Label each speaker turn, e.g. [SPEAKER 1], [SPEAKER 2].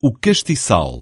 [SPEAKER 1] O castiçal.